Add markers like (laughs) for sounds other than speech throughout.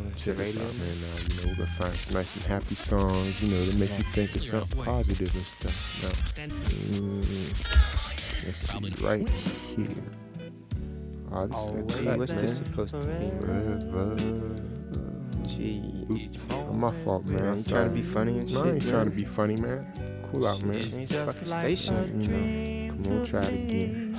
On the Check this radio. out, man. Now, you know, we're gonna find some nice and happy songs, you know, to make you think of something positive and stuff. Now, mm, let's see, right here. Oh, this Oh, is that what's man. this supposed to be? Forever. Gee. Oh, my fault, man. Man, I'm you trying to be funny and No, I shit, ain't trying to be funny, man. Cool out, man. Change the fucking station. You know, come on, try it again.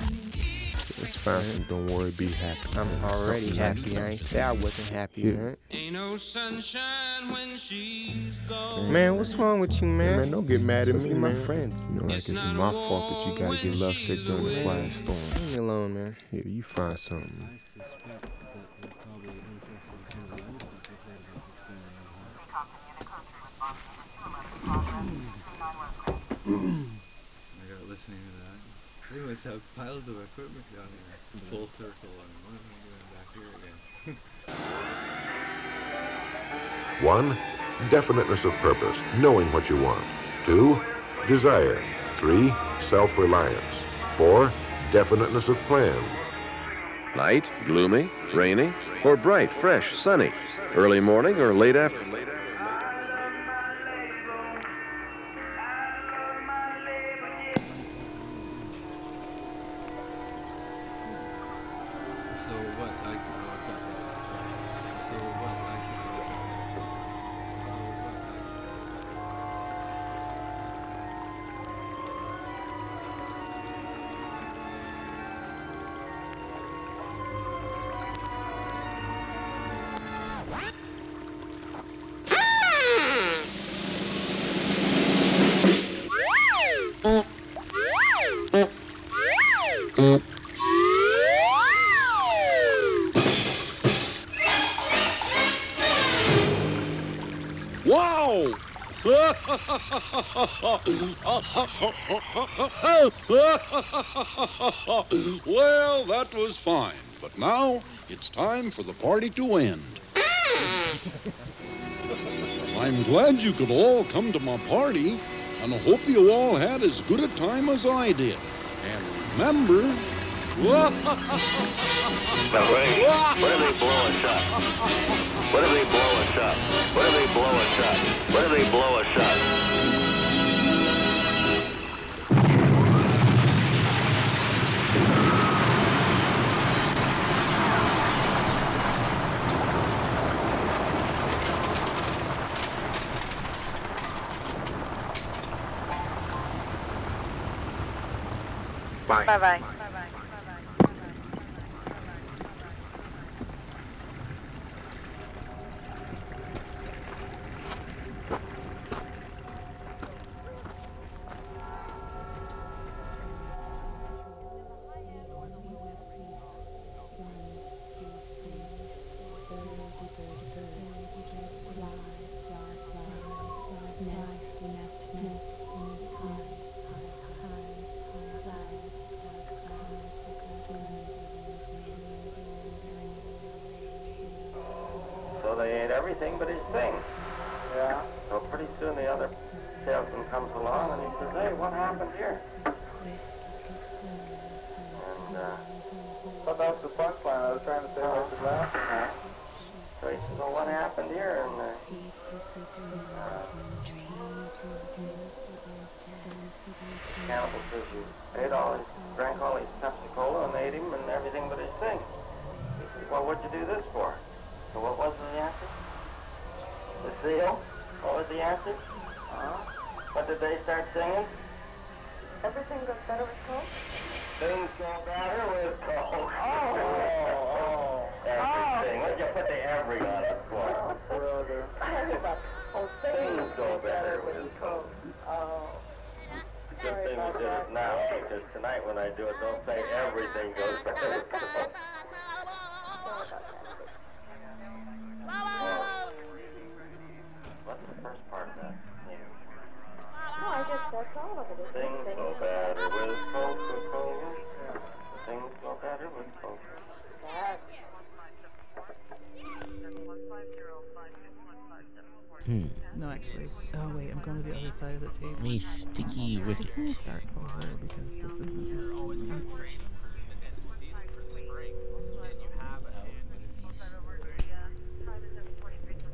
Let's find. Don't worry, be happy. I'm man. already Something happy. I ain't say I wasn't happy, Yeah. man. Ain't no sunshine when she's gone. Man, what's wrong with you, Hey, man? man, don't get mad at me, to be my friend. You know, like it's my fault that you gotta get love sick during the quiet storm. Leave me alone, man. Here, you find something. I got listening to that. They must have piles of equipment down here. Full circle and what am I doing back here again? (laughs) One, definiteness of purpose, knowing what you want. Two, desire. Three, self-reliance. Four, definiteness of plan. Night, gloomy, rainy, or bright, fresh, sunny. Early morning or late afternoon. (laughs) well, that was fine. But now it's time for the party to end. (laughs) I'm glad you could all come to my party, and I hope you all had as good a time as I did. And remember, (laughs) Now, wait. What if they blow us up? What if they blow us up? What if they blow us up? What if they blow a shot? Bye. Bye what happened here? And, uh, But that was the punchline. I was trying to say I was laughing at. so he says, well, what happened here? And, uh, Cannibal says he ate all his, drank all his Pepsi-Cola and ate him and everything but his thing. He says, well, what'd you do this for? So what was the answer? The seal? What was the answer? Uh-huh. What did they start singing? Everything goes better with Coke? Things go better with Coke. Oh, oh. Everything. What'd you put the every on it for? Brother. Oh, Things go better with Coke. Oh. Good thing we did it now, because tonight when I do it, don't say everything goes better with Coke. (laughs) What's the first part of that? No, I guess that's all of it. Things go better with Coca-Cola. Things go better with Coca. Hmm. No, actually. Oh wait, I'm going to the other side of the table. Me sticky I'm just gonna start over because this isn't working.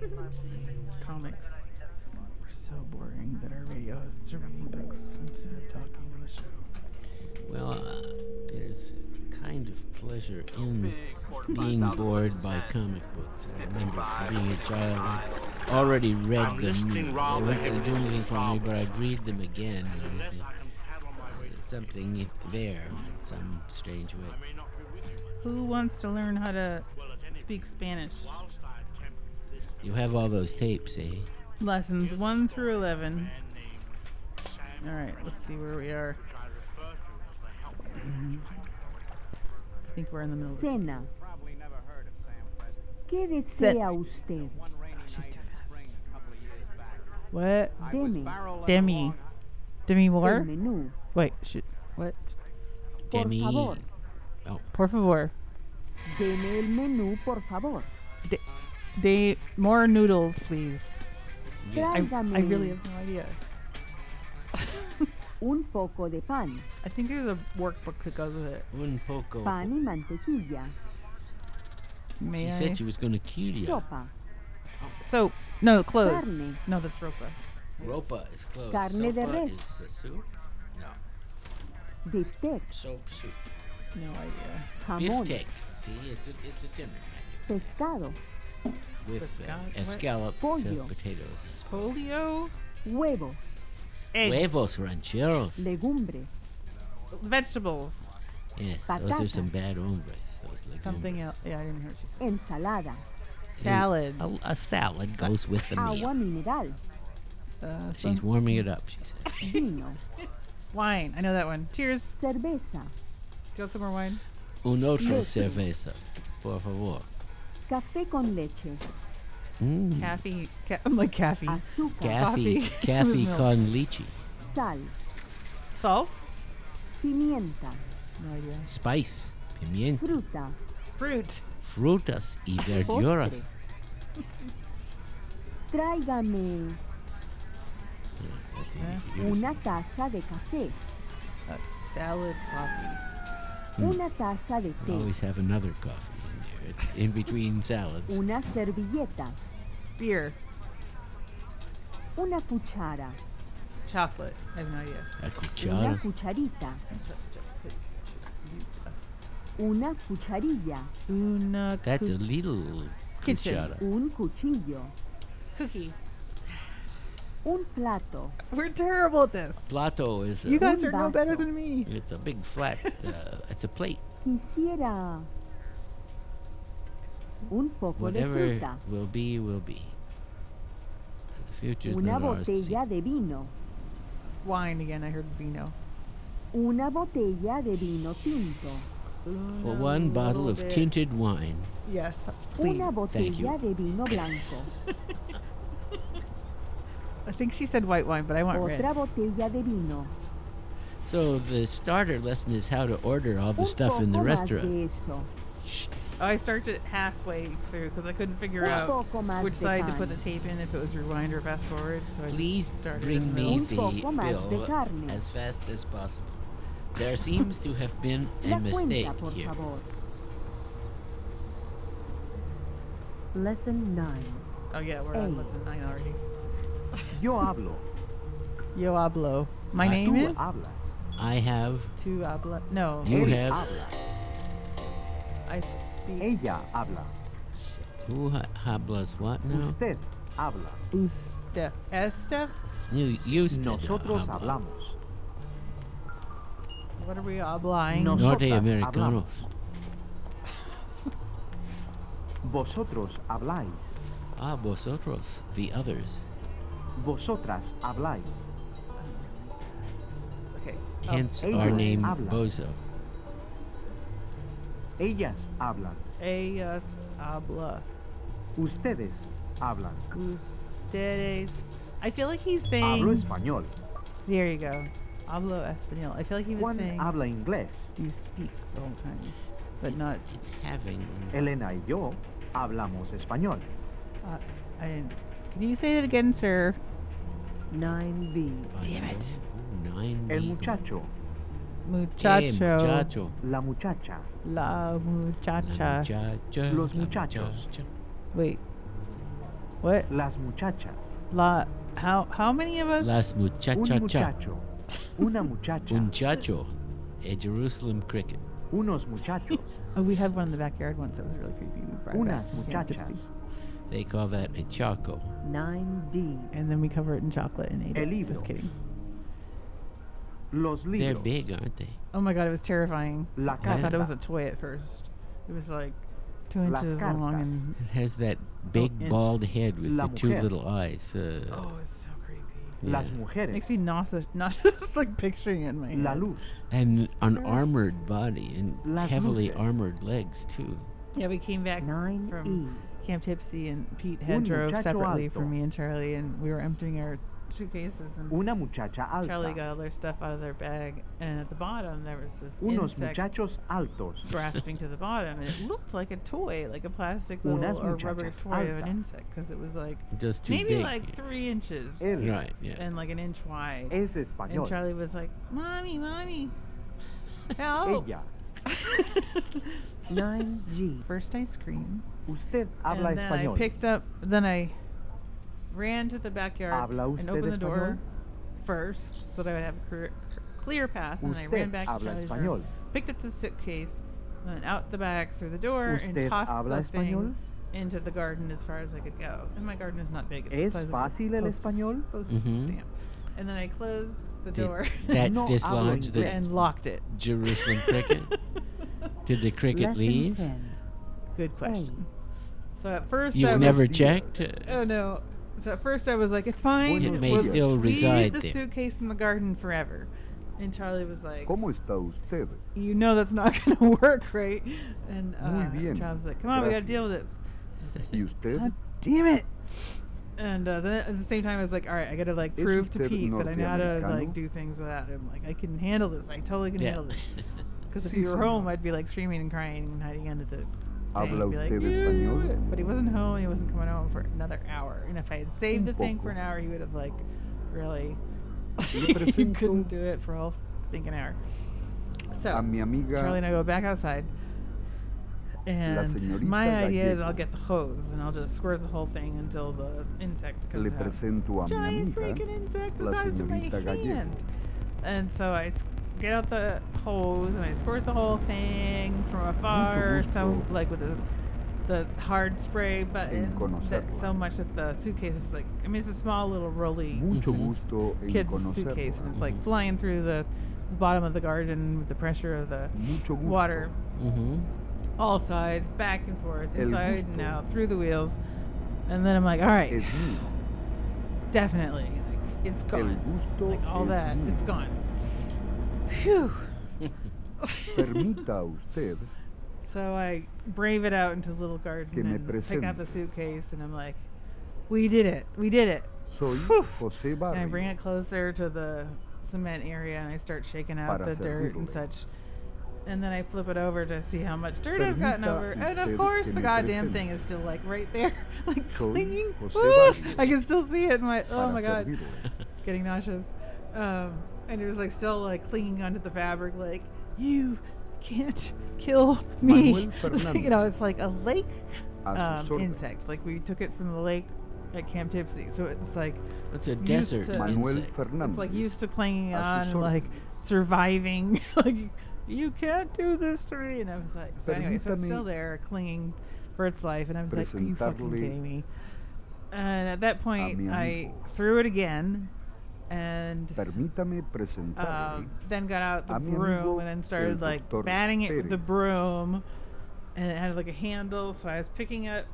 (laughs) Comics are so boring that our radio hosts are reading books instead of talking on the show. Well, uh, there's kind of pleasure in being bored by comic books. I remember being a child, I already read them. They weren't do anything for me, but I'd read them again. and uh, something there in some strange way. Who wants to learn how to speak Spanish? You have all those tapes, eh? Lessons 1 through 11. Alright, let's see where we are. I think we're in the middle of it. Cena. ¿Qué desea usted? Oh, she's too fast. What? Deme. Demi. Demi El Moore? Wait, shit. What? Por Demi. favor. Oh, Por favor. Deme el menú, por favor. De, de more noodles, please. I, Tráigame I really have no idea. (laughs) un poco de pan. I think there's a workbook that goes with it. un poco. Pan y mantequilla. May She I? said she was going to kill you. Sopa. So, no, clothes. Carne. No, that's ropa. Ropa is closed. Carne de res. is uh, soup? No. Bistec. Soap soup. No idea. Jamón. Beefsteak. See, it's a, it's a dinner Pescado. Menu with Pescado- uh, what? escalloped uh, Pollo. potatoes. Polio? Huevos. Eggs. Huevos rancheros. Legumbres. Vegetables. Yes, those are some bad hombres. Something else. Yeah, I didn't hear what she said. Ensalada. Salad. A, a salad goes with the meal. Agua mineral. Uh, She's warming it up, she said. Vino. (laughs) wine. I know that one. Cheers. Cerveza. Do you want some more wine? Un otro Leche. cerveza, por favor. Café con leche. Mm. Caffeine. Ca- I'm like caffeine. Azúcar. Caffee, Coffee. caffee (laughs) con leche. Sal. Salt? Pimienta. No idea. Spice, pimienta, Fruta. Fruit. frutas y (laughs) verduras. Tráigame una taza de café. Uh, salad. Coffee. Una taza de té. Always have another coffee in there. It's in between salads. Una servilleta. Beer. Una cuchara. Chocolate. I have no idea. A Una cuchara. cucharita. Una cucharilla. Una That's a little Kitchen. cuchara. Un cuchillo. cookie. Un plato. We're terrible at this. Plato is a, You guys Un are no better vaso. than me. it's a big flat, uh, it's a plate. Quisiera un poco de Whatever fruta. will be, will be. The future's Una not ours to see. botella de vino. Wine again. I heard vino. Una botella de vino tinto. Well, one mm, bottle of bit. tinted wine. Yes, please. Una Thank you. botella de vino blanco. (laughs) I think she said white wine, but I want red. Otra botella de vino. So the starter lesson is how to order all the Un stuff in the poco más restaurant. de eso. Oh, I started halfway through because I couldn't figure out which side to put the tape in, if it was rewind or fast forward. So I Please just started in bring the me middle. the Un poco más bill as fast as possible. There seems to have been a mistake here. Lesson 9. Oh yeah, we're on lesson nine already. (laughs) Yo hablo. Yo hablo. My Uh, name is hablas. I have, Tu habla. No, you have, habla. I speak. Ella habla. who ha- hablas what now? Usted habla. Usted. Este. You used to Nosotros habla. hablamos. What are we hablaing? No. Norte Nosotras Americanos. Vosotros habláis. Ah, vosotros, the others. Vosotras habláis. Okay. Oh, Hence our ellos name hablan. Bozo. Ellas hablan. ellas habla. Ustedes hablan. Ustedes. I feel like he's saying. Hablo español. There you go. Hablo español. I feel like he was Juan saying. habla inglés. Do you speak the whole time? But not. It's having. Elena y yo hablamos español. Uh, I didn't. Can you say that again, sir? 9B. Damn it. Ooh, Nine El muchacho. Muchacho. Eh, muchacho. La muchacha. La La muchacha. muchacha, Los la muchachos. muchacha. Wait. What? Las muchachas. La. How how many of us? Las Un muchacho. Una muchacha. Un Muchacho. A Jerusalem cricket. Unos muchachos. (laughs) Oh, we had one in the backyard once that was really creepy. We Unas muchachas. They call that a chaco. 9D. And then we cover it in chocolate and ate El it. libro. Just kidding. Los libros. They're big, aren't they? Oh my god, it was terrifying. La I thought it was a toy at first. It was like two Las inches long and It has that big inch. bald head with La the two mujer. little eyes. Uh, oh, it's so creepy. Las yeah. mujeres. Makes me nauseous, not just (laughs) like picturing it in my head. La luz. And an terrible. armored body and Las heavily luces. armored legs too. Yeah, we came back 9E. from Camp Tipsy and Pete had Un drove muchacho separately alto. for me and Charlie, and we were emptying our suitcases and Una muchacha alta. Charlie got all their stuff out of their bag, and at the bottom there was this Unos muchachos altos. grasping to the bottom, and it looked like a toy, like a plastic Unas little or rubber muchachas toy of an altas. insect, because it was like Just too maybe big. like three inches Él right, yeah. and like an inch wide. es And. Charlie was like, "Mommy, mommy, help!" Ella. (laughs) 9G. First I screamed. Usted habla and then español. I picked up. Then I ran to the backyard ¿Habla and opened the door español? first, so that I would have a clear, clear path. And then I ran back to habla Charlie's español. room, picked up the suitcase, went out the back through the door, Usted and tossed habla the español? thing into the garden as far as I could go. And my garden is not big; it's ¿Es the size fácil el of a postage- español? postage Mhm. stamp. And then I closed the Did door that No hablo dislodge the and locked it. Jerusalem cricket? Did the cricket Lesson leave? 10. Good question. So at first I You've was never checked? Oh no. So at first I was like, it's fine. Buenos It may. We'll still leave reside the there. suitcase in the garden forever. And Charlie was like, ¿Cómo está usted? you know that's not (laughs) going to work, right? And uh, Muy bien. Charlie was like, come on, we got to deal with this. I was like, ¿Y (laughs) usted? God damn it. And uh, then at the same time, I was like, all right, I got to like ¿Es prove to usted Pete that I know how to norteamericano? like do things without him. Like I can handle this. I totally can Yeah. handle this. (laughs) Because if Sí, he were señor. home, I'd be like screaming and crying and hiding under the. Thing, ¿Habla like, usted "You español?" But he wasn't home. He wasn't coming home for another hour. And if I had saved the thing for an hour, he would have like really. (laughs) He couldn't do it for a whole stinking hour. So a mi amiga Charlie and I go back outside. And my idea is I'll get the hose and I'll just squirt the whole thing until the insect comes le out. a mi Giant amiga freaking insect the size of my Gallego. hand. And so I get out the hose and I squirt the whole thing from afar, so like with the the hard spray button, that, so much that the suitcase is like I mean it's a small little rolly Mucho gusto kid's suitcase and it's like flying through the bottom of the garden with the pressure of the water Mm-hmm. all sides, back and forth, inside and out, through the wheels. And then I'm like, all right, definitely, like, it's gone. Like all that, mío. it's gone. Phew. Permita usted So I brave it out into the little garden me pick up the suitcase, and I'm like, we did it, we did it. soy. José And I bring it closer to the cement area, and I start shaking out Para the dirt and such. And then I flip it over to see how much dirt I've gotten over. And of usted course, que the me goddamn presente. thing is still like right there, (laughs) like Soy clinging. José Woo! Barrio. I can still see it in my. Oh Para my god, servirle. getting nauseous. Um, and it was like still like clinging onto the fabric, like you can't kill me. (laughs) You know, it's like a lake um, insect. Like we took it from the lake at Camp Tipsy, so it's like It's a used desert to- Manuel. Fernández. it's like used to clinging on, like surviving. (laughs) like you can't do this to me, and I was like, so anyway, so it's still there, clinging for its life, and I was like, are you fucking kidding me? And at that point, I threw it again, and Permítame presentarle um, then got out the broom and then started like batting it with the broom, and it had like a handle, so I was picking up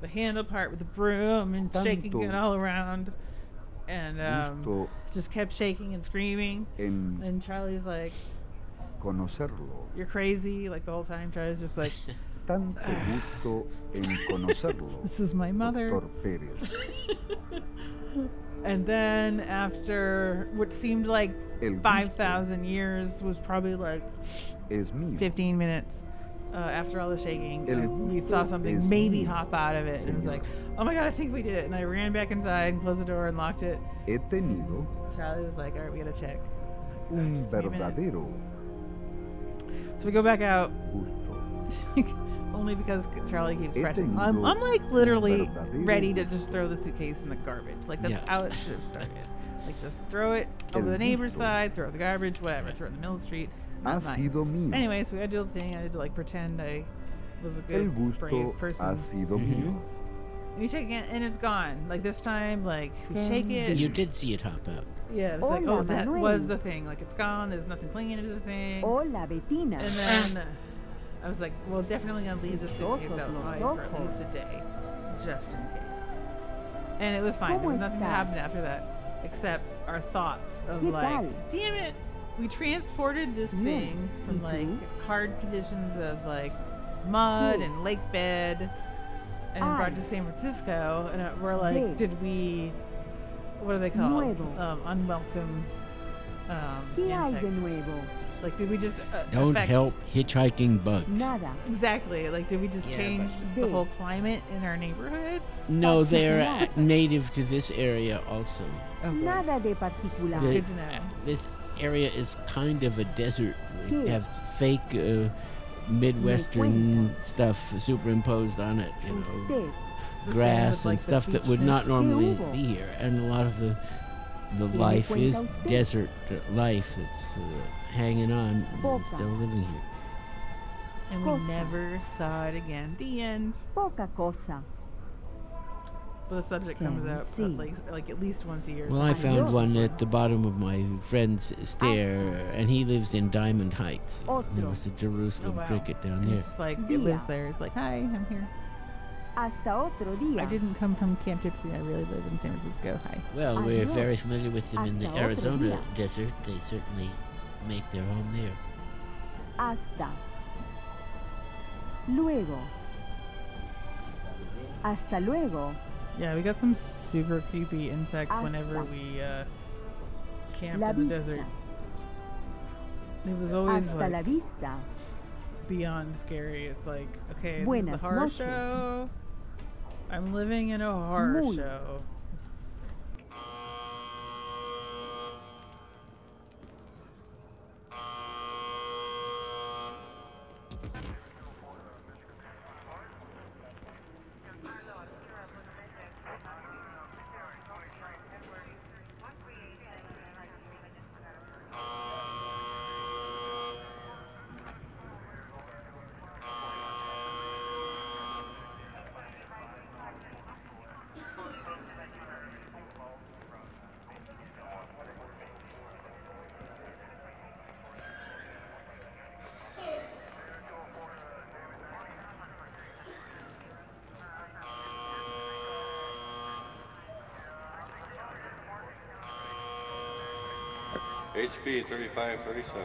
the handle part with the broom and shaking it all around, and um, just kept shaking and screaming. And Charlie's like, conocerlo. "You're crazy!" Like the whole time, Charlie's just like, (laughs) Tanto gusto en conocerlo. "This is my mother." Pérez. (laughs) And then after what seemed like five thousand years was probably like 15 minutes uh, after all the shaking. I- we saw something maybe hop out of it. And it was like, oh my god, I think we did it. And I ran back inside and closed the door and locked it. He tenido Charlie was like, all right, we gotta check. un Just give me a minute. verdadero So we go back out. gusto. (laughs) only because Charlie keeps pressing. I'm, I'm like literally ready to just throw the suitcase in the garbage. Like that's Yeah. how it should have started. (laughs) Like just throw it over the neighbor's side, throw the garbage, whatever, throw it in the middle of the street. ha Not sido mío. Anyway, so we had to do the thing. I had to like pretend I was a El good, gusto brave person. ha sido mío. We shake it and it's gone. Like this time, like we shake it. You did see it hop out. Yeah, it's like, Hola, oh, that Manuel. was the thing. Like it's gone. There's nothing clinging to the thing. Hola, Bettina. And then ah. I was like, well, definitely gonna leave the suitcase outside for at least a day, just in case. And it was fine. There was nothing that happened after that, except our thoughts of like, damn it, we transported this thing from like hard conditions of like mud and lake bed, and brought to San Francisco, and we're like, did we? What are they called? Um, unwelcome. Um, ¿Qué hay de insects. Nuevo? Like, did we just uh, Don't affect- help hitchhiking bugs. Nada. Exactly. Like, did we just Yeah, change the whole climate in our neighborhood? No, Particular. they're (laughs) native to this area also. Okay. Nada de particular. The- good to know. This area is kind of a desert. We ¿Qué? have fake uh, Midwestern stuff superimposed on it, you know, Usted. It's the same grass with, like, and the stuff that would not beachness. normally hubo? be here. And a lot of the the life is desert uh, life that's uh, hanging on and Boca. still living here. And we Cosa. never saw it again. The end. Poca cosa. But the subject comes out Sí. at like, like at least once a year. Well, I found one at the bottom of my friend's stair, and he lives in Diamond Heights. And there was a Oh, Jerusalem wow. cricket down And there. It's just like, it lives there. It's like, hi, I'm here. Hasta otro día. I didn't come from Camp Gypsy. I really live in San Francisco. Hi. Well, we're Adios. very familiar with them in the Hasta otro Arizona día. desert. They certainly make their home there. Hasta. Luego. Hasta luego. Yeah, we got some super creepy insects whenever we uh, camped La in the vista. desert. It was always Hasta like la vista. beyond scary. It's like, okay, this is a Buenas horror noches. show. I'm living in a horror Muy. show. speed, 35, 37.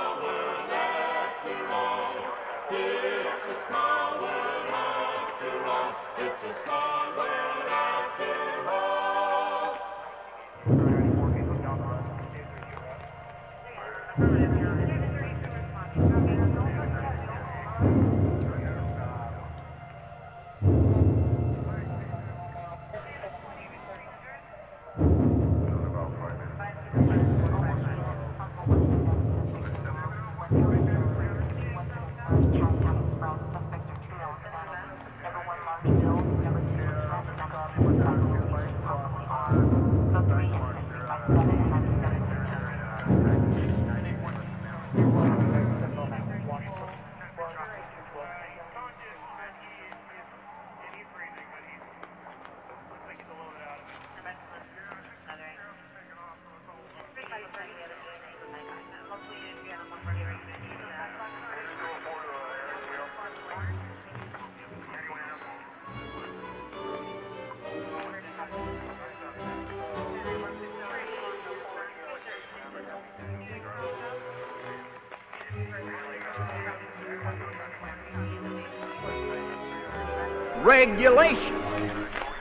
regulation.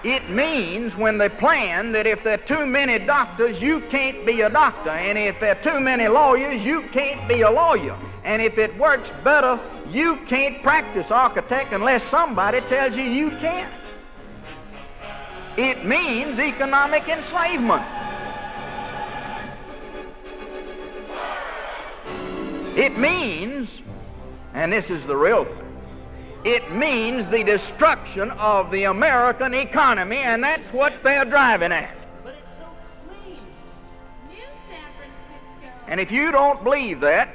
It means when they plan that if there are too many doctors, you can't be a doctor. And if there are too many lawyers, you can't be a lawyer. And if it works better, you can't practice architect unless somebody tells you you can't. It means economic enslavement. It means, and this is the real thing, it means the destruction of the American economy, and that's what they're driving at. But it's so clean. New San Francisco. And if you don't believe that,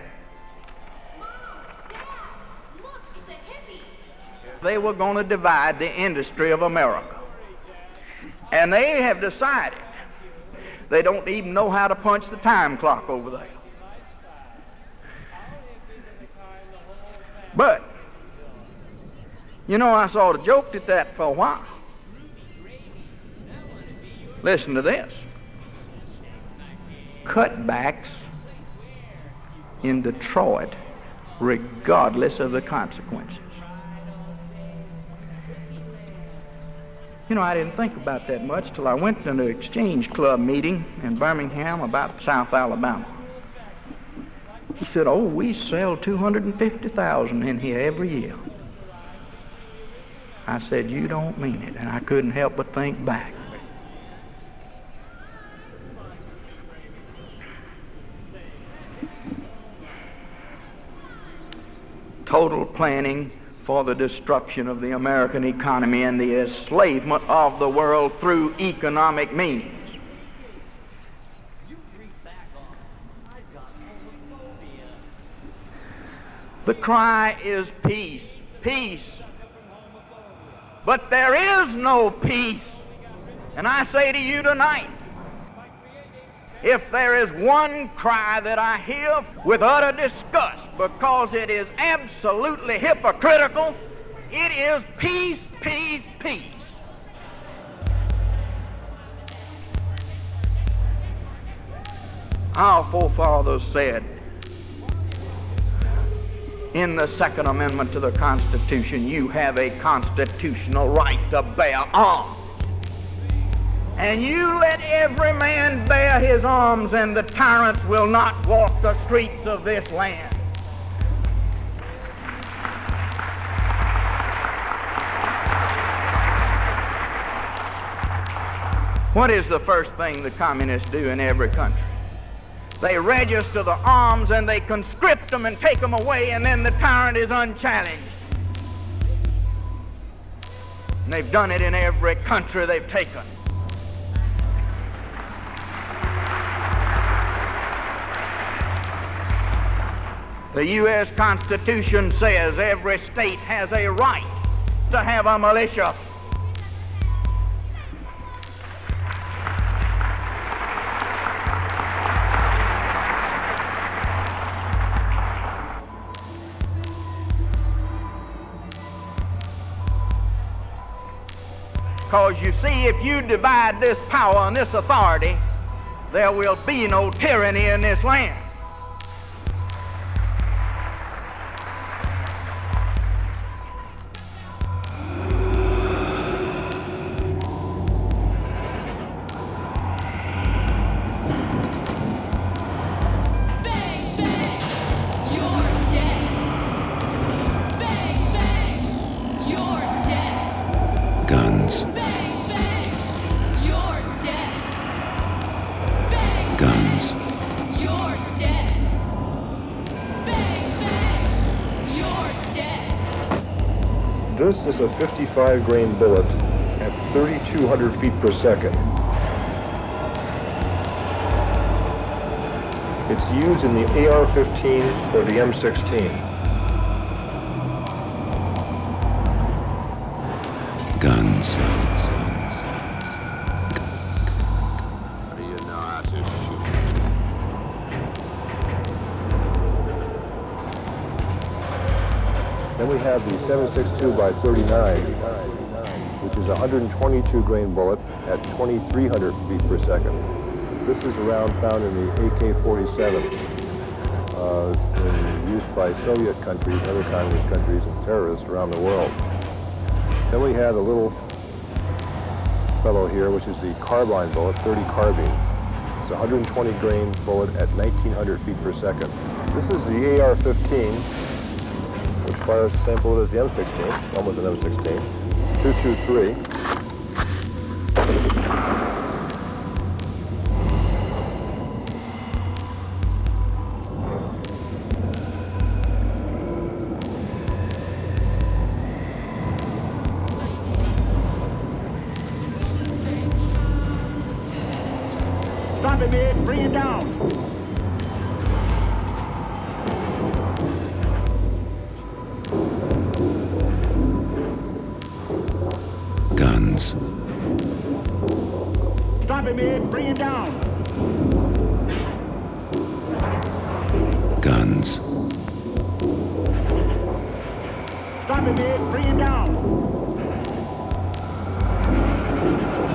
they were going to divide the industry of America. And they have decided they don't even know how to punch the time clock over there. But you know, I sort of joked at that for a while. Listen to this cutbacks in Detroit, regardless of the consequences. You know, I didn't think about that much till I went to an exchange club meeting in Birmingham about South Alabama. He said, "Oh, we sell 250,000 in here every year." I said, You don't mean it. And I couldn't help but think back. Total planning for the destruction of the American economy and the enslavement of the world through economic means. The cry is peace, peace, but there is no peace. And I say to you tonight, if there is one cry that I hear with utter disgust because it is absolutely hypocritical, it is peace, peace, peace. Our forefathers said, in the Second Amendment to the Constitution, you have a constitutional right to bear arms. And you let every man bear his arms, and the tyrants will not walk the streets of this land. What is the first thing the communists do in every country? They register the arms and they conscript them and take them away, and then the tyrant is unchallenged. And they've done it in every country they've taken. The U.S. Constitution says every state has a right to have a militia. Because you see, if you divide this power and this authority, there will be no tyranny in this land. A 55 grain bullet at 3,200 feet per second. It's used in the AR-15 or the M16. Have the 762 by 39, which is a 122 grain bullet at 2,300 feet per second. This is a round found in the AK-47, uh, in use by Soviet countries, other communist countries, and terrorists around the world. Then we have a little fellow here, which is the carbine bullet, 30 carbine. It's a 120 grain bullet at 1900 feet per second. This is the AR-15, which fires the same bullet as the M16. It's almost an M16. 223. Stop. Bring it down. Guns. Stop it. Bring it down.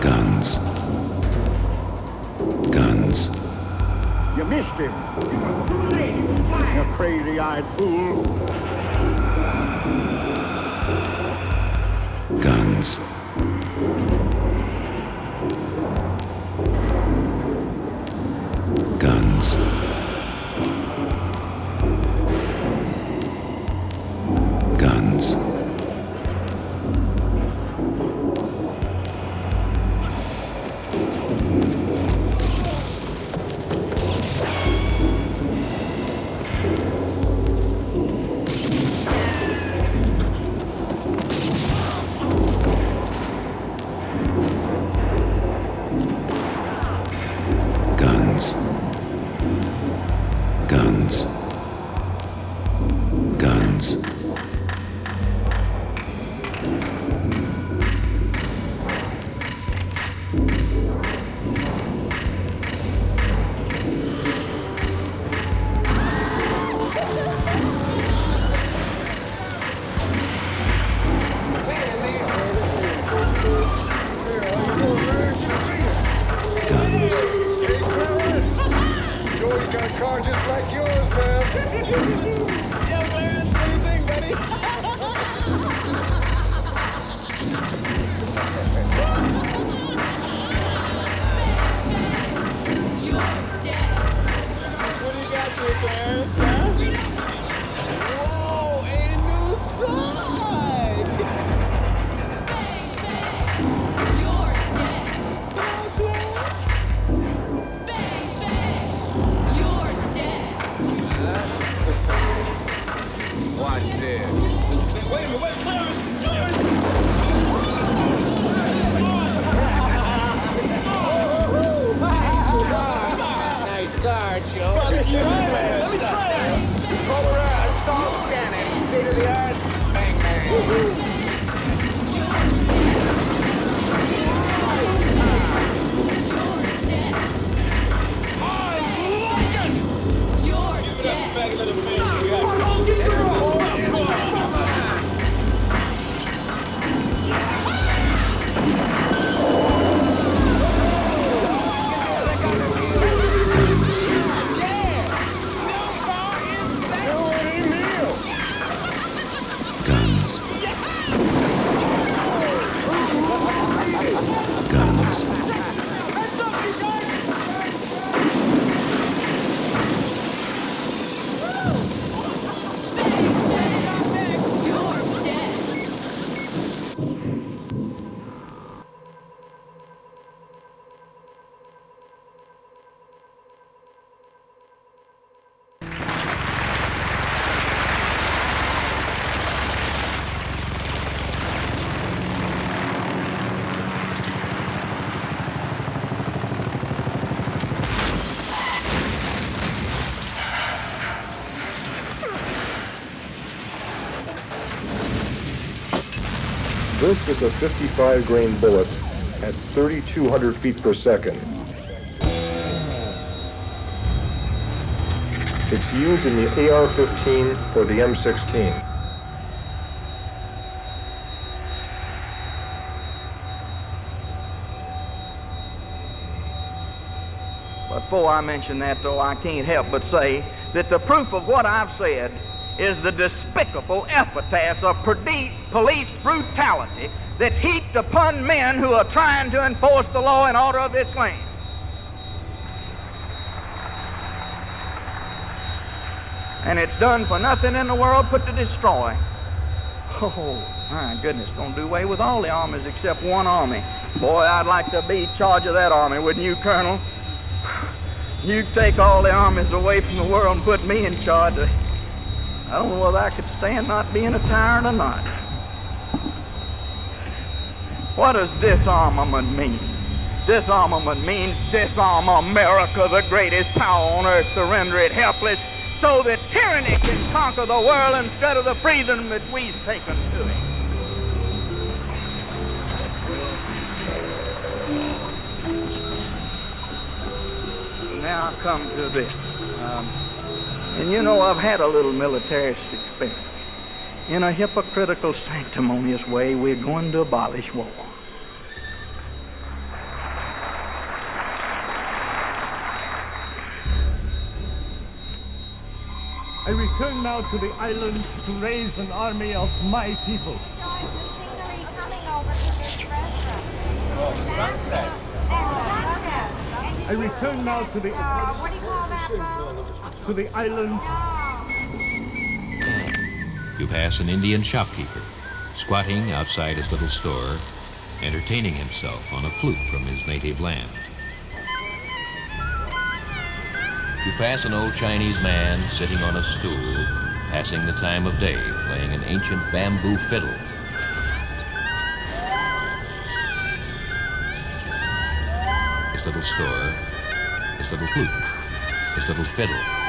Guns. Guns. You missed him. You crazy-eyed fool. What do you got there, Clarence? This is a 55 grain bullet at 3,200 feet per second. It's used in the AR-15 or the M16. Before I mention that, though, I can't help but say that the proof of what I've said is the despicable epitaph of police brutality that's heaped upon men who are trying to enforce the law and order of this land. And it's done for nothing in the world but to destroy. Oh, my goodness, gonna do away with all the armies except one army. Boy, I'd like to be charge of that army, wouldn't you, Colonel? (sighs) You take all the armies away from the world and put me in charge. I don't know whether I could stand not being a tyrant or not. What does disarmament mean? Disarmament means disarm America, the greatest power on earth, to render it helpless so that tyranny can conquer the world instead of the freedom that we've taken to it. Now I come to this. Um, and you know, I've had a little military experience. In a hypocritical, sanctimonious way, we're going to abolish war. I return now to the islands to raise an army of my people. I return now to the to the islands. You pass an Indian shopkeeper, squatting outside his little store, entertaining himself on a flute from his native land. You pass an old Chinese man sitting on a stool, passing the time of day, playing an ancient bamboo fiddle. His little store, his little flute, his little fiddle,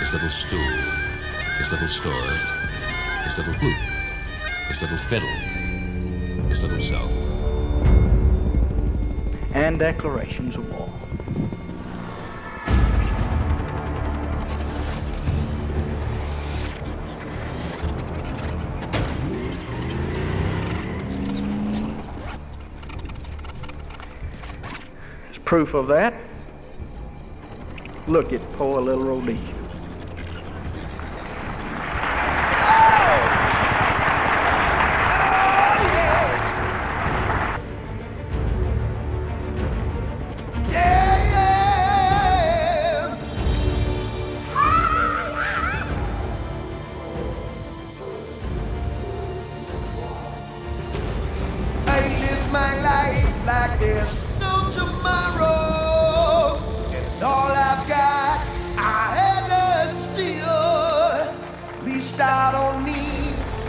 his little stool, his little store, his little flute, his little fiddle, his little self. And declarations of war. Proof of that, look at poor little Rhodesia.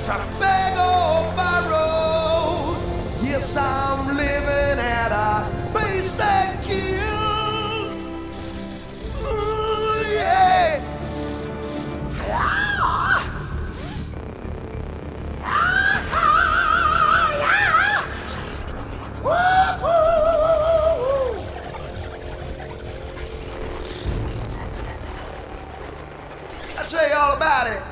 Or borrow. Yes, I'm living at a pace that kills. Ooh, yeah. I'll tell you all about it.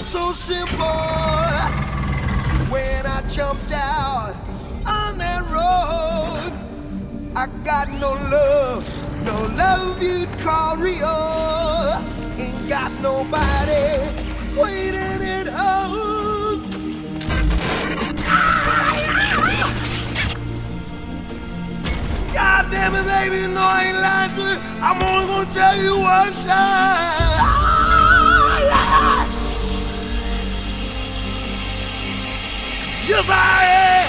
It's so simple. When I jumped out on that road, I got no love, no love you'd call real. Ain't got nobody waiting at home. God damn it, baby, no, I ain't lying to you. I'm only gonna tell you one time. Yes, I am.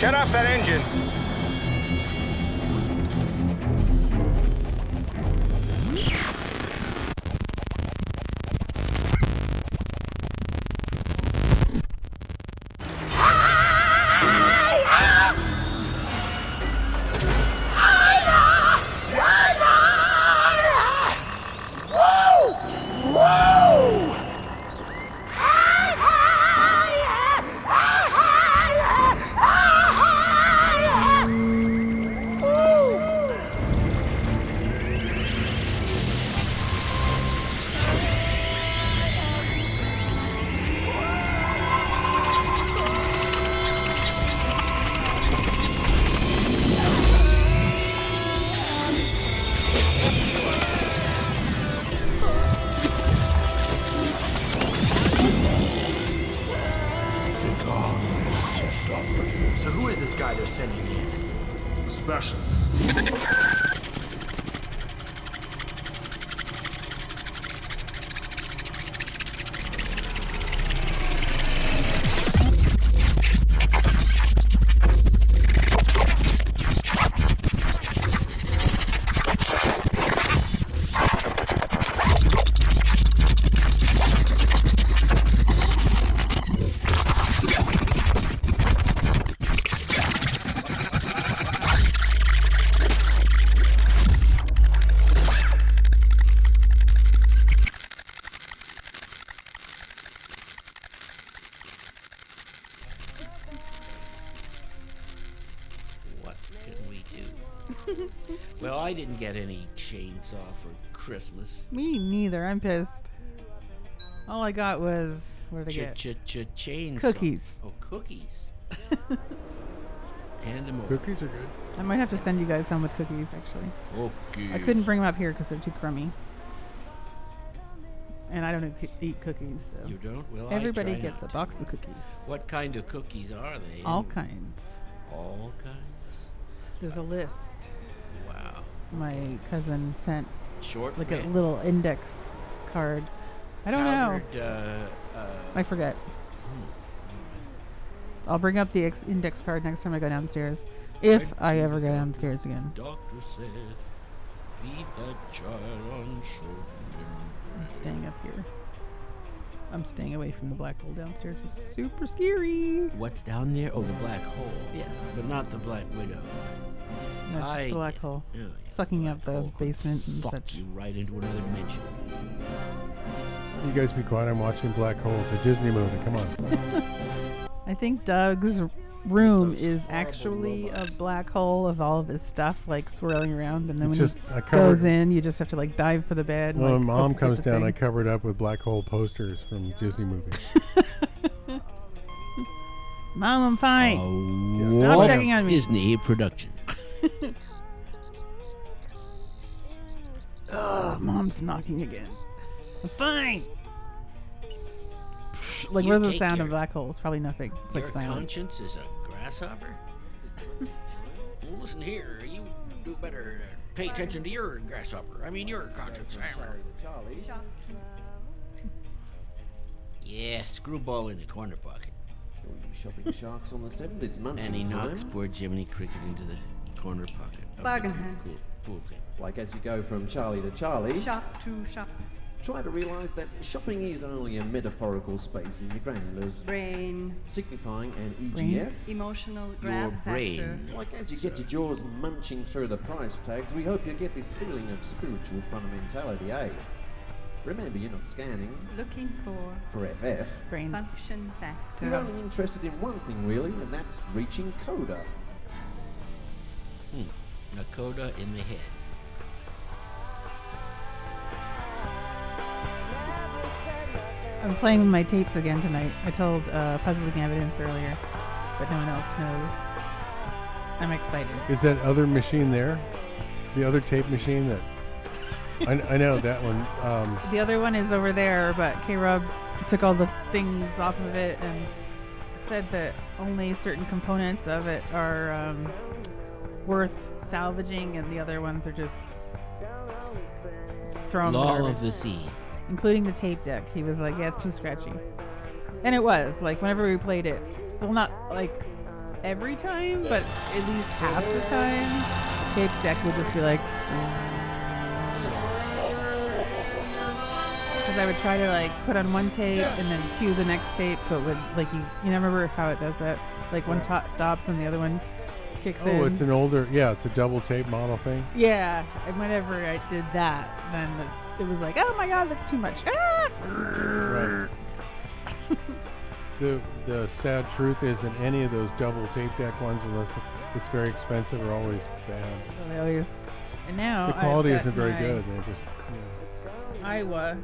Shut off that engine. Christmas. Me neither. I'm pissed. All I got was what did I get? Ch-ch-ch-chainsaw. Cookies. Oh, cookies. (laughs) Hand them over. Cookies are good. I might have to send you guys home with cookies. Actually, I couldn't bring them up here because they're too crummy. And I don't eat eat cookies, so You don't? Well, I everybody try gets not a box of cookies. What kind of cookies are they? All And- kinds. All kinds. There's a list. Wow. My cousin sent Short like a little index card. I don't know. Uh, uh, I forget. I'll bring up the ex- index card next time I go downstairs. If I ever go downstairs again. Doctor said, feed that child on short I'm staying up here. I'm staying away from the black hole downstairs. It's super scary. What's down there? Oh, the black hole. Yes. But not the black widow. No, just I the black hole. yeah, Sucking up the hole could basement and suck such. you right into another dimension. You guys be quiet. I'm watching Black Hole. It's a Disney movie. Come on. (laughs) I think Doug's room is actually a black hole of all of his stuff like swirling around, and then It's when just- he covered- goes in, you just have to like dive for the bed. and, When like, my mom hope you get comes the down, I thing. cover it up with Black Hole posters from Disney movies. (laughs) (laughs) Mom, I'm fine. Oh, Stop checking on me. Disney production. Ugh, mom's knocking again. I'm fine. Like, You what's the take sound your- of black hole? It's probably nothing. It's like Your silence. conscience is a grasshopper? (laughs) well, listen here. You do better to pay attention to your grasshopper. I mean, your conscience. Yeah, screwball in the corner pocket. Shopping sharks on the seventh. It's munching And he knocks poor Jiminy Cricket into the corner pocket. of the Bargain cool- cool pool. Like as you go from Charlie to Charlie. Shop to shop. try to realize that shopping is only a metaphorical space in the granulars, Brain. signifying an Brain. EGF. Emotional grab factor. Like as you get your jaws munching through the price tags, we hope you get this feeling of spiritual fundamentality, eh? Remember, you're not scanning Looking for for FF. Brains. function factor. You're only interested in one thing, really, and that's reaching coda. Hmm. A coda in the head. I'm playing with my tapes again tonight. I told uh, Puzzling Evidence earlier, but no one else knows. I'm excited. Is that other machine there? The other tape machine that. (laughs) I, I know that one. Um, The other one is over there, but K Rob took all the things off of it and said that only certain components of it are um, worth salvaging, and the other ones are just thrown. in the Law of the sea. including the tape deck. He was like, "Yeah, it's too scratchy," and it was. Like whenever we played it, well, not like every time, but at least half the time, the tape deck would just be like. Because I would try to like put on one tape and then cue the next tape, so it would like you. You know, remember how it does that? Like one top stops and the other one kicks in. oh, it's an older. Yeah, it's a double tape model thing. Yeah, and whenever I did that, then it was like, oh my god, that's too much. Ah! Right. the the sad truth is, in any of those double tape deck ones, unless it's very expensive, are always bad. They always. And now the quality isn't very good. They just. Aiwa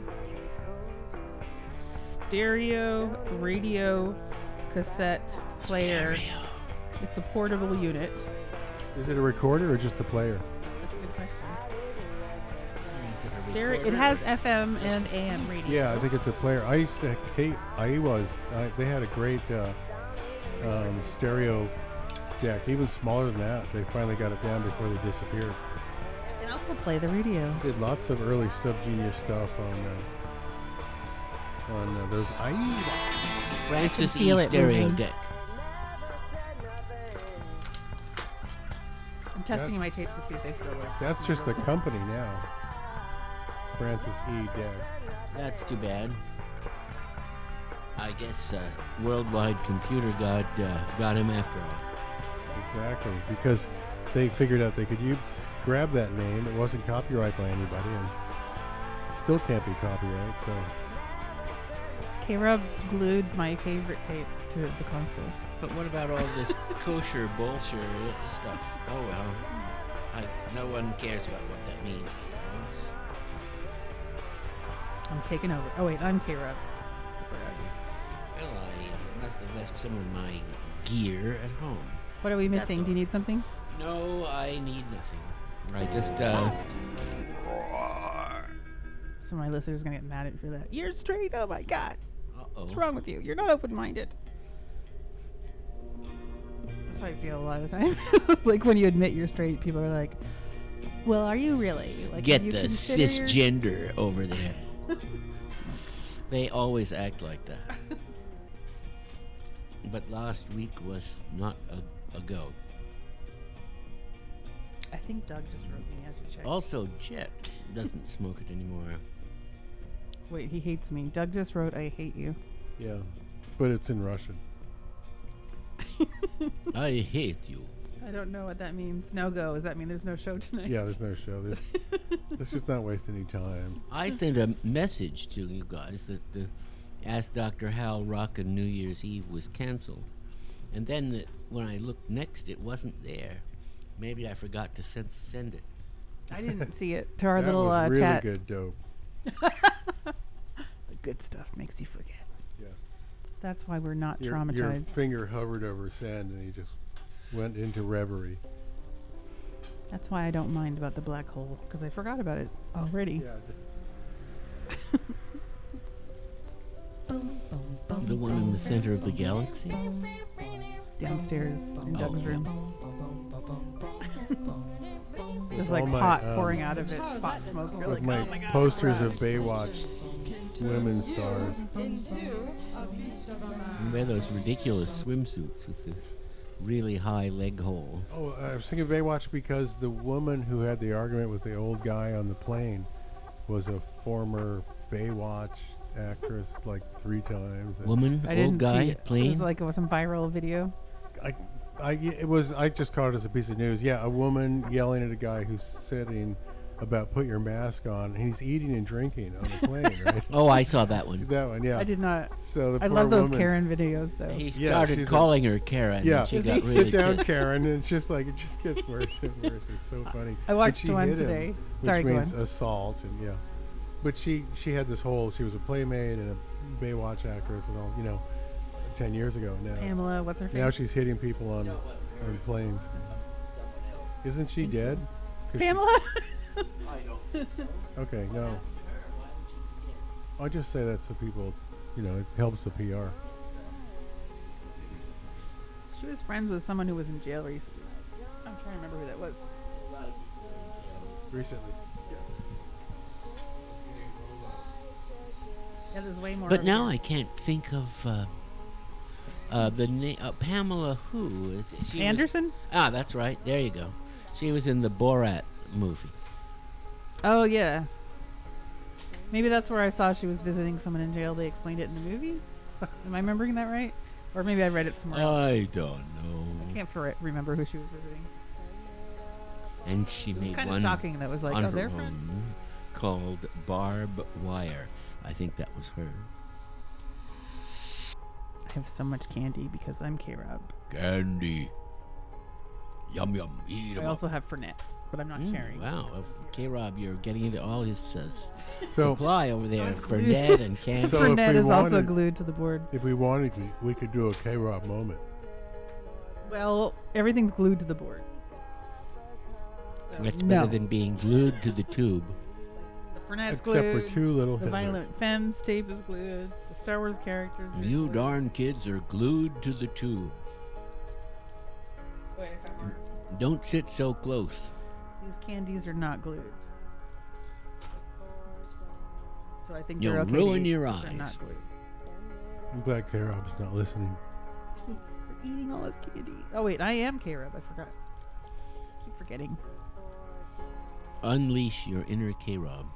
stereo radio cassette player. It's a portable unit. Is it a recorder or just a player? That's a good question. Stereo, it has FM and AM radio. Yeah, I think it's a player. I used to. Kate, was. I, they had a great uh, um, stereo deck. Even smaller than that. They finally got it down before they disappeared. And also play the radio. Did lots of early subgenius stuff on uh, on uh, those Aiwa. Francis E. feel stereo moving. deck. I'm testing my tapes to see if they still work. That's just the company now. Francis E. Dec. That's too bad. I guess uh, Worldwide Computer God uh, got him after all. Exactly, because they figured out they could you grab that name. It wasn't copyright by anybody, and still can't be copyright. So K Rob glued my favorite tape to the console. But what about all this (laughs) kosher bullshit stuff? Oh well. I, no one cares about what that means, I suppose. I'm taking over. Oh wait, I'm K Rob. Well, I must have left some of my gear at home. What are we missing? all. Do you need something? No, I need nothing. I just, uh. So my listeners gonna get mad at me for that. You're straight. Oh my god. Uh-oh. What's wrong with you? You're not open-minded. That's how I feel a lot of the time. (laughs) like when you admit you're straight, people are like, "Well, are you really?" Like, Get you the consider your- cisgender over there. (laughs) they always act like that. But last week was not a, a go. I think Doug just wrote me. I have to check. Also, Jet doesn't (laughs) smoke it anymore. Wait, he hates me. Doug just wrote, "I hate you." yeah, but it's in Russian. (laughs) I hate you. I don't know what that means. No go. Does that mean there's no show tonight? Yeah, there's no show. There's, (laughs) let's just not waste any time. I sent a message to you guys that the Ask Dr. Hal Rockin' New Year's Eve was canceled. And then the, when I looked next, it wasn't there. Maybe I forgot to send, send it. I didn't (laughs) see it. To our that little was uh, really chat. good dope. The good stuff makes you forget. Yeah. That's why we're not Your, traumatized. your finger hovered over send, and he just went into reverie. That's why I don't mind about the black hole because I forgot about it already. The one in the center of the galaxy? Downstairs in Doug's Oh. room. (laughs) Just like All my, pot um, pouring out of it, pot smoke. You're With like, my oh my god. posters of Baywatch women stars. And wear those ridiculous swimsuits with the really high leg hole. Oh, I was thinking of Baywatch because the woman who had the argument with the old guy on the plane was a former Baywatch actress like three times. and- Woman, I old didn't guy, see it. It plain. was like it was some viral video. I, I, it was. I just caught it as a piece of news. Yeah, a woman yelling at a guy who's sitting about put your mask on. And he's eating and drinking on the plane. Right? (laughs) Oh, I saw that one. That one, yeah. I did not. So the I love those woman's- Karen videos though. He Yeah, started she's a- calling her Karen. Yeah, and she Is got he? really sit down, (laughs) pissed. Karen. And it's just like it just gets worse and worse. It's so funny. I But watched she one hit him, today. which Sorry, means on. assault and yeah. But she she had this whole. She was a playmate and a Baywatch actress and all. You know, ten years ago now. Pamela, what's her Now she's hitting people on on planes. Isn't she dead? 'Cause she- Pamela. (laughs) (laughs) Okay, no. I'll just say that so people, you know, it helps the PR. she was friends with someone who was in jail recently. I'm trying to remember who that was. Recently. Yeah, there's way more. But over now here. I can't think of uh, uh, the name. Uh, Pamela who? She was- Anderson? ah, that's right. There you go. She was in the Borat movie. Oh yeah. Maybe that's where I saw she was visiting someone in jail. They explained it in the movie. Am I remembering that right? Or maybe I read it somewhere else. I don't know. I can't for- remember who she was visiting. And she was made kinda one shocking that was like, oh, on oh, her they're own called Barb Wire. I think that was her. I have so much candy because I'm K-Rob. Candy. Yum yum. Eat I 'em also up. have Fernet, but I'm not Mm, sharing. Wow, K Rob, you're getting into all his uh, So- supply over there it's for. Ned and (laughs) candy. So if Fernet we is also glued to the board. If we wanted to, we could do a K-Rob moment. Well, everything's glued to the board. So That's no. better than being glued to the tube. The Fernet's Except for two little The Hitlers. Violent Femmes tape is glued. The Star Wars characters. are You glued. darn kids are glued to the tube. Wait, I found. Don't sit so close. These candies are not glued. So I think You'll they're okay. ruin to eat your if they're eyes. not glued. I'm glad K-Rob's not listening. We're eating all this candy. Oh wait, I am K-Rob. I forgot. keep forgetting. Unleash your inner K Rob.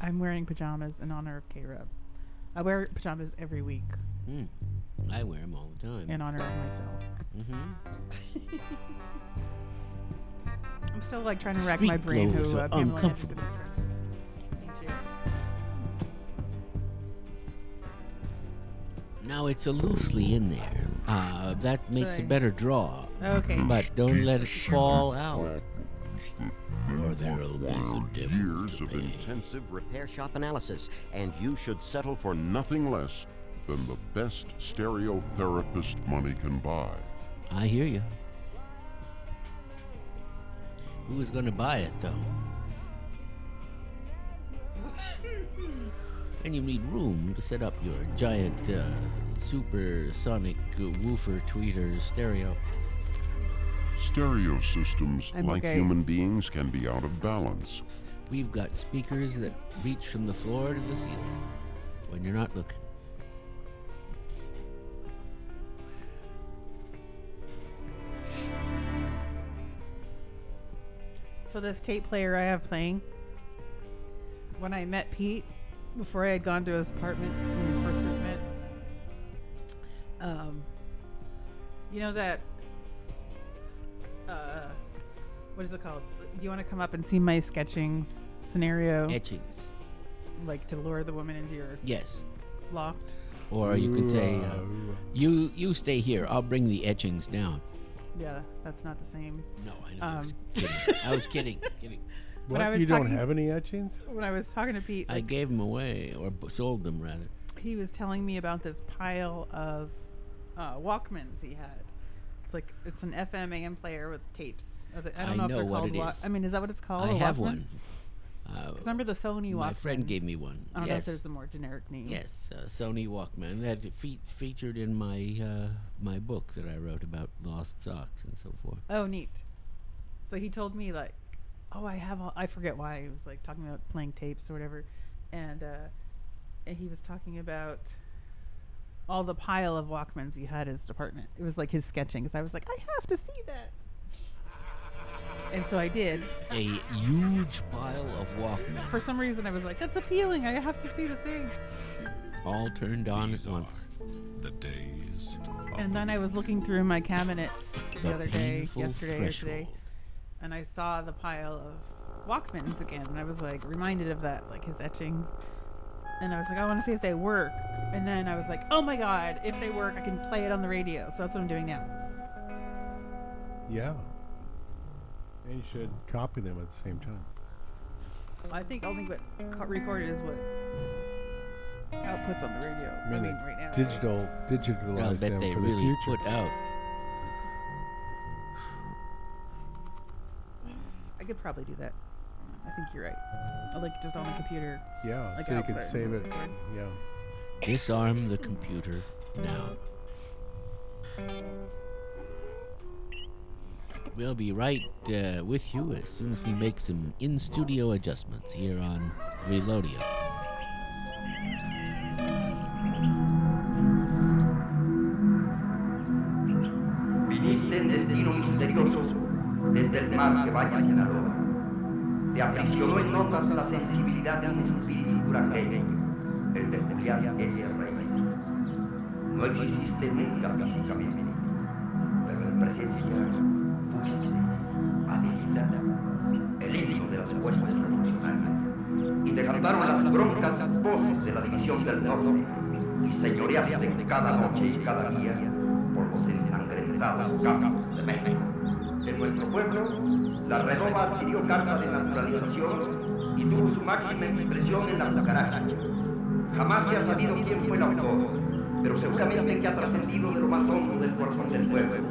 I'm wearing pajamas in honor of K-Rob. I wear pajamas every week Mm. I wear them all the time. in honor of myself. Mm-hmm. (laughs) I'm still like trying to rack Street my brain clothes who are uh, Pamela uncomfortable. Is friends with. Thank you. Now it's a loosely in there. Uh, that makes a Sorry. better draw. Okay. But don't let it fall out. Or there'll be the devil years to of pay. intensive repair shop analysis, and you should settle for nothing less than the best stereotherapist money can buy. I hear you. Who's going to buy it, though? And you need room to set up your giant uh, supersonic uh, woofer tweeter stereo. Stereo systems, I'm like okay. human beings, can be out of balance. We've got speakers that reach from the floor to the ceiling when you're not looking. So this tape player I have playing. When I met Pete, before I had gone to his apartment when we first just met, um, you know that, uh, what is it called? Do you want to come up and see my sketching scenario? Etchings. Like to lure the woman into your Yes. loft. Or you could say, uh, you you stay here. I'll bring the etchings down. Yeah, that's not the same. No, I know. I was Um, (laughs) kidding. I was kidding. kidding. When I What? was You don't talking- have any etchings? When I was talking to Pete, I like, gave them away, or b- sold them rather. he was telling me about this pile of uh, Walkmans he had. It's like it's an FM AM player with tapes. Are they- I don't I know, if know they're what called. it Wa- is. I mean, is that what it's called? I a have Walkman? one. Uh, remember the Sony Walkman. My friend gave me one. I don't know if there's a more generic name. Yes, uh, Sony Walkman. That fe- featured in my uh, my book that I wrote about lost socks and so forth. Oh, neat. So he told me like, oh, I have. All, I forget why he was like talking about playing tapes or whatever, and uh, and he was talking about all the pile of Walkmans he had in his department. It was like his sketching because I was like, I have to see that. And so I did. A huge pile of Walkman, For some reason, I was like, "That's appealing. I have to see the thing." all turned on at once. The days. And then I was looking through my cabinet the, The other day, painful yesterday or today, and I saw the pile of Walkmans again, and I was like reminded of that, like his etchings. And I was like, I want to see if they work. And then I was like, oh my god, if they work, I can play it on the radio. So that's what I'm doing now. Yeah. And you should copy them at the same time. I think only what's co- recorded is what outputs on the radio. I mean, right now. digital, digitalize them they for really the future. put out. I could probably do that. I think you're right. I like just on the computer. Yeah, like so you can output save it. Yeah. Disarm the computer now. We'll be right uh, with you as soon as we make some in studio adjustments here on Reloadio. Viniste en destino misterioso desde el mar que vaya la. Te aficionó en notas la sensibilidad de un espíritu el Rey. No exististe nunca físicamente, pero en presencia Cantaron las broncas voces de la división del norte y señoreaste cada noche y cada día por los ensangrentados campos de México. En nuestro pueblo, la redoma adquirió carta de naturalización y tuvo su máxima expresión en la cucaracha. Jamás se ha sabido quién fue el autor, pero seguramente que ha trascendido de lo más hondo del corazón del pueblo,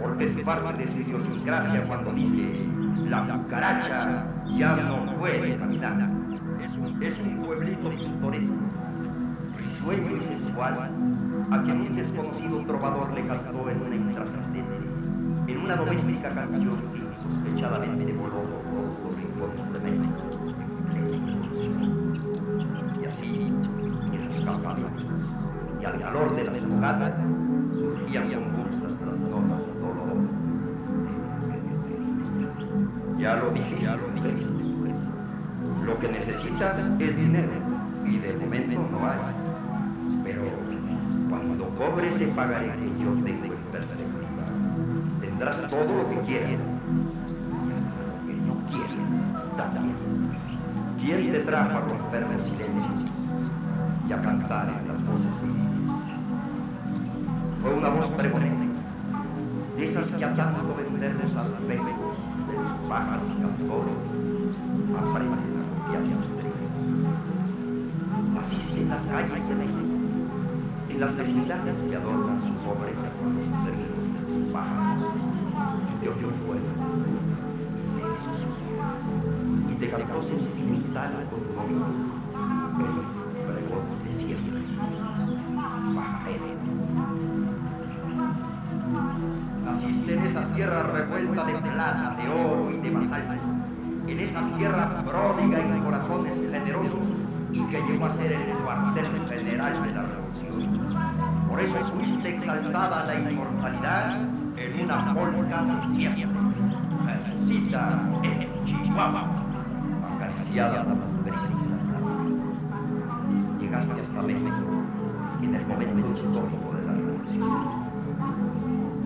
porque es parte de su idiosincrasia cuando dice, la cucaracha ya no puede caminar. Es un, es un pueblito pintoresco, risueño y sensual, a quien un desconocido trovador le cantó en una intrascendente, en una doméstica canción que insospechadamente voló por todos los rincones de México. Y así, en los campamentos, y al calor de las fogatas, surgían convulsas las notas dolorosas. Ya lo dije, ya lo dijiste. Lo que necesitas es dinero, y de momento no hay. Pero cuando cobres ese pagaré que yo tengo en perspectiva, tendrás todo lo que quieras. Lo que no quieras también. ¿Quién te trajo a romper el silencio y a cantar en las voces? Fue una voz premonente, de que a tanto vender los aspectos de los pájaros cantores, aprenden a copiar los tristes. Así sí en las calles de México, en las vecindades que adornan su pobreza con los términos de sus pájaros, de y vuelo, de esos susurros, y te cantó sentimental con oído, el pregón de siempre. Naciste en esa tierra revuelta de plata, de oro y de basalto, en esa tierra pródiga y corazones generosos, y que llegó a ser el cuartel general de la revolución. Por eso fuiste exaltada la inmortalidad en una polca de siempre. Jesucita en Chihuahua, acariciada brisas. Llegaste hasta México en el momento histórico de la revolución.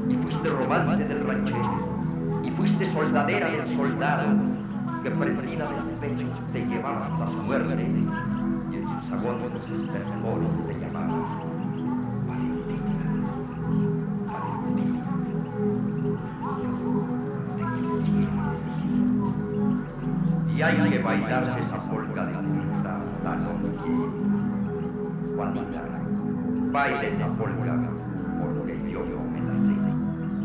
Y fuiste romance del ranchero, y fuiste soldadera del soldado, que prendida del pecho te llevaba hasta su muerte, y. Y hay que bailarse esa polca de punta hasta noche. Juanita, baile esa polca, porque yo no me la sé.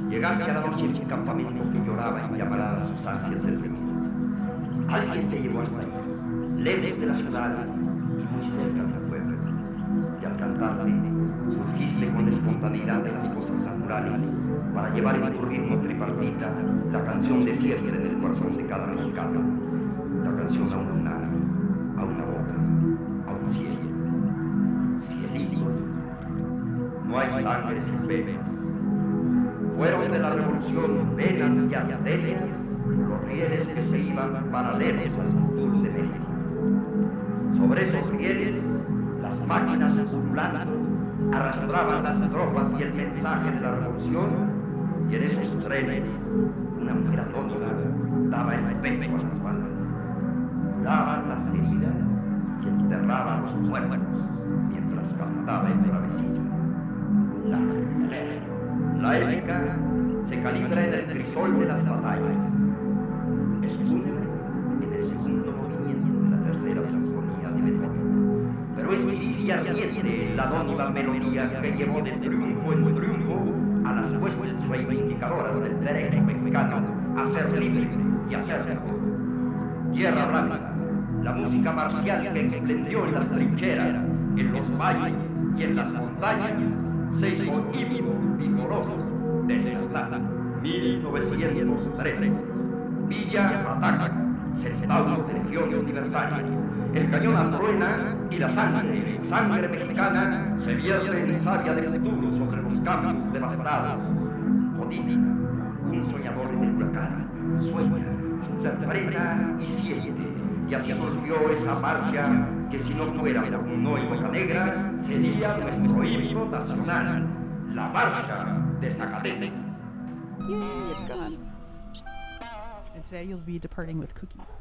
Llegaste a la noche en un campamento que lloraba en llamar a sus ansias femenino. Alguien te llevó hasta ahí, lejos de la ciudad pueblo. Y al cantarte, surgiste con la espontaneidad de las cosas naturales para llevar en tu ritmo tripartita la canción de siempre en el corazón de cada mexicano. La canción a un lunar, a una boca, a un cielo. Cielito. No hay sangre sin penas. Fueron de la revolución venas y arterias los rieles que se iban paralelos al futuro. Sobre esos rieles, las máquinas pululando arrastraban las tropas y el mensaje de la revolución, y en esos trenes, una mujer anónima daba el pecho a las balas, daban las heridas y enterraba a los muertos, mientras cantaba el bravesísimo. La. La épica se calibra en el crisol de las batallas. Espunta en el segundo y ardiente la anónima melodía que llevó de triunfo en triunfo a las huestes reivindicadoras del derecho mexicano a ser libre y a ser. Tierra Blanca, la música marcial que extendió en las trincheras, en los valles y en las montañas, se hizo himno vigoroso de libertad. 1913. Villa ataca, Centauro de legiones libertarias. El cañón atruena y la sangre, sangre mexicana, se vierte en savia de futuro sobre los campos devastados. Política, un soñador el huracán, sueña, interpreta y siente. Y así surgió esa marcha que si no fuera por un hoy negra, sería nuestro himno nacional, la marcha de Zacatecas. Yay, it's gone. And today you'll be departing with cookies.